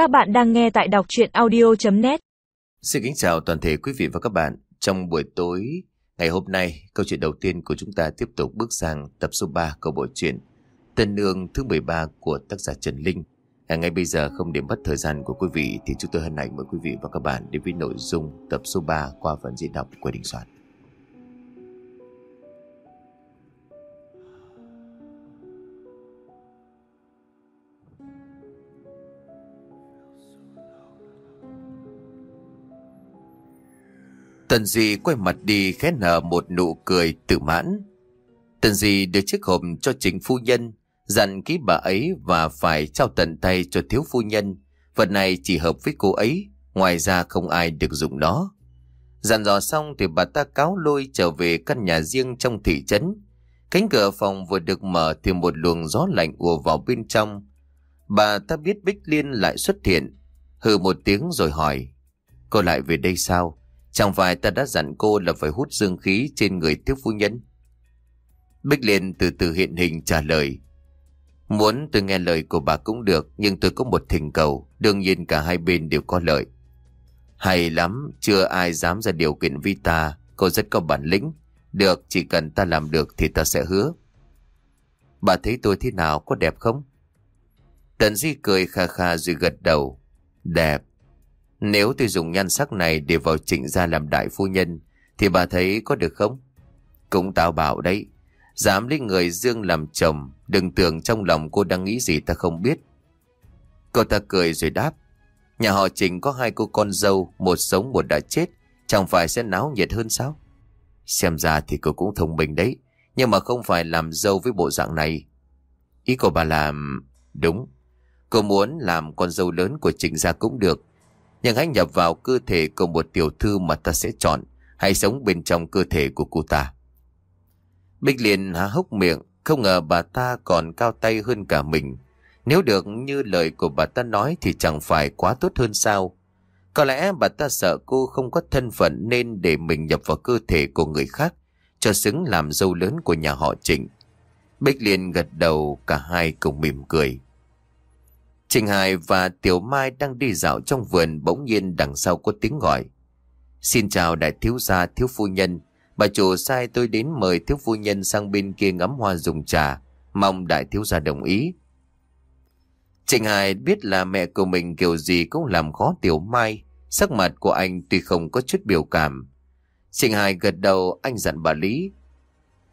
Các bạn đang nghe tại đọc chuyện audio.net Xin kính chào toàn thể quý vị và các bạn. Trong buổi tối ngày hôm nay, câu chuyện đầu tiên của chúng ta tiếp tục bước sang tập số 3 của bộ truyện Tân Nương thứ 13 của tác giả Trần Linh. À, ngay bây giờ không để mất thời gian của quý vị thì chúng tôi hân hạnh mời quý vị và các bạn đến với nội dung tập số 3 qua phần diễn đọc của Đình Soạn. Tần Di quay mặt đi khẽ nở một nụ cười tự mãn. Tần Di đưa chiếc hộp cho chính phu nhân, dặn ký bà ấy và phải trao tận tay cho thiếu phu nhân. Vật này chỉ hợp với cô ấy, ngoài ra không ai được dùng nó. Dặn dò xong thì bà ta cáo lôi trở về căn nhà riêng trong thị trấn. Cánh cửa phòng vừa được mở thì một luồng gió lạnh ùa vào bên trong. Bà ta biết Bích Liên lại xuất hiện, hừ một tiếng rồi hỏi. Cô lại về đây sao? Chẳng phải ta đã dặn cô là phải hút dương khí trên người thiếu phu nhân? Bích Liên từ từ hiện hình trả lời. Muốn tôi nghe lời của bà cũng được, nhưng tôi có một thỉnh cầu, đương nhiên cả hai bên đều có lợi. Hay lắm, chưa ai dám ra điều kiện vi ta, cô rất có bản lĩnh. Được, chỉ cần ta làm được thì ta sẽ hứa. Bà thấy tôi thế nào, có đẹp không? Tần Di cười kha kha rồi gật đầu. Đẹp, nếu tôi dùng nhan sắc này để vào trịnh gia làm đại phu nhân, thì bà thấy có được không? Cũng tao bảo đấy, dám lấy người dương làm chồng, đừng tưởng trong lòng cô đang nghĩ gì ta không biết. Cô ta cười rồi đáp, nhà họ trịnh có hai cô con dâu, một sống một đã chết, chẳng phải sẽ náo nhiệt hơn sao? Xem ra thì cô cũng thông minh đấy, nhưng mà không phải làm dâu với bộ dạng này. Ý của bà làm... Đúng, cô muốn làm con dâu lớn của trịnh gia cũng được, nhưng hãy nhập vào cơ thể của một tiểu thư mà ta sẽ chọn, hãy sống bên trong cơ thể của cô ta. Bích liền há hốc miệng, không ngờ bà ta còn cao tay hơn cả mình. Nếu được như lời của bà ta nói thì chẳng phải quá tốt hơn sao. Có lẽ bà ta sợ cô không có thân phận nên để mình nhập vào cơ thể của người khác, cho xứng làm dâu lớn của nhà họ Trịnh. Bích liền gật đầu, cả hai cùng mỉm cười. Trình Hải và Tiểu Mai đang đi dạo trong vườn bỗng nhiên đằng sau có tiếng gọi. Xin chào đại thiếu gia thiếu phu nhân. Bà chủ sai tôi đến mời thiếu phu nhân sang bên kia ngắm hoa dùng trà. Mong đại thiếu gia đồng ý. Trình Hải biết là mẹ của mình kiểu gì cũng làm khó Tiểu Mai. Sắc mặt của anh tuy không có chút biểu cảm. Trình Hải gật đầu anh dặn bà Lý.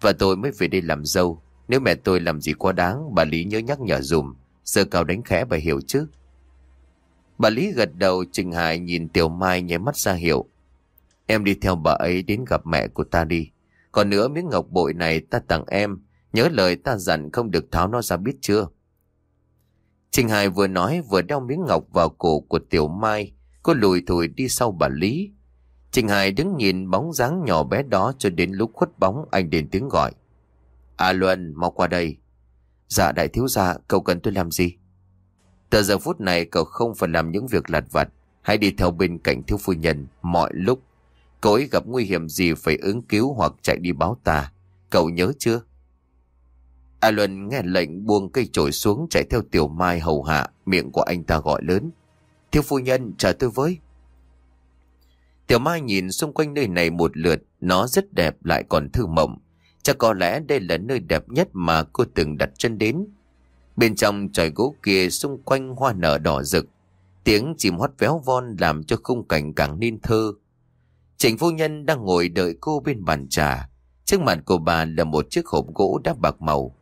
Và tôi mới về đây làm dâu. Nếu mẹ tôi làm gì quá đáng, bà Lý nhớ nhắc nhở dùm. Sơ cao đánh khẽ bà hiểu chứ. Bà Lý gật đầu Trình Hải nhìn Tiểu Mai nháy mắt ra hiệu. Em đi theo bà ấy đến gặp mẹ của ta đi. Còn nữa miếng ngọc bội này ta tặng em. Nhớ lời ta dặn không được tháo nó ra biết chưa. Trình Hải vừa nói vừa đeo miếng ngọc vào cổ của Tiểu Mai. Cô lùi thủi đi sau bà Lý. Trình Hải đứng nhìn bóng dáng nhỏ bé đó cho đến lúc khuất bóng anh đến tiếng gọi. À Luân, mau qua đây. Dạ đại thiếu gia, cậu cần tôi làm gì? Từ giờ phút này cậu không phải làm những việc lặt vặt. Hãy đi theo bên cạnh thiếu phu nhân mọi lúc. Cậu ấy gặp nguy hiểm gì phải ứng cứu hoặc chạy đi báo ta. Cậu nhớ chưa? A Luân nghe lệnh buông cây chổi xuống chạy theo tiểu mai hầu hạ, miệng của anh ta gọi lớn. Thiếu phu nhân, chờ tôi với. Tiểu mai nhìn xung quanh nơi này một lượt, nó rất đẹp lại còn thư mộng. Chắc có lẽ đây là nơi đẹp nhất mà cô từng đặt chân đến. Bên trong tròi gỗ kia xung quanh hoa nở đỏ rực. Tiếng chim hót véo von làm cho khung cảnh càng nên thơ. Trịnh phu nhân đang ngồi đợi cô bên bàn trà. Trước mặt của bà là một chiếc hộp gỗ đắp bạc màu.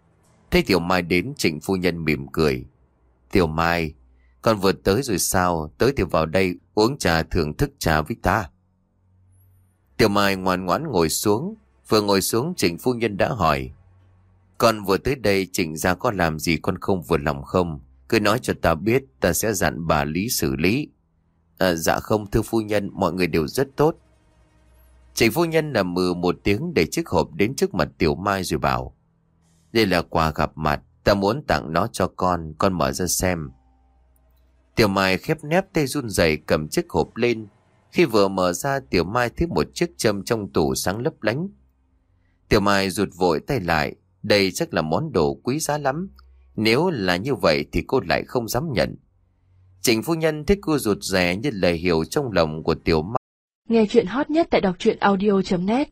Thấy Tiểu Mai đến trịnh phu nhân mỉm cười. Tiểu Mai, con vừa tới rồi sao? Tới thì vào đây uống trà thưởng thức trà với ta. Tiểu Mai ngoan ngoãn ngồi xuống. Vừa ngồi xuống trịnh phu nhân đã hỏi. Con vừa tới đây trịnh ra có làm gì con không vừa lòng không? Cứ nói cho ta biết ta sẽ dặn bà Lý xử lý. À, dạ không thưa phu nhân mọi người đều rất tốt. Trịnh phu nhân là mừ một tiếng để chiếc hộp đến trước mặt Tiểu Mai rồi bảo. Đây là quà gặp mặt, ta muốn tặng nó cho con, con mở ra xem. Tiểu Mai khép nép tay run rẩy cầm chiếc hộp lên. Khi vừa mở ra Tiểu Mai thấy một chiếc châm trong tủ sáng lấp lánh. Tiểu Mai rụt vội tay lại, đây chắc là món đồ quý giá lắm. Nếu là như vậy thì cô lại không dám nhận. Trịnh phu nhân thích cô rụt rè như lời hiểu trong lòng của tiểu Mai. Nghe chuyện hot nhất tại đọc truyện audio.net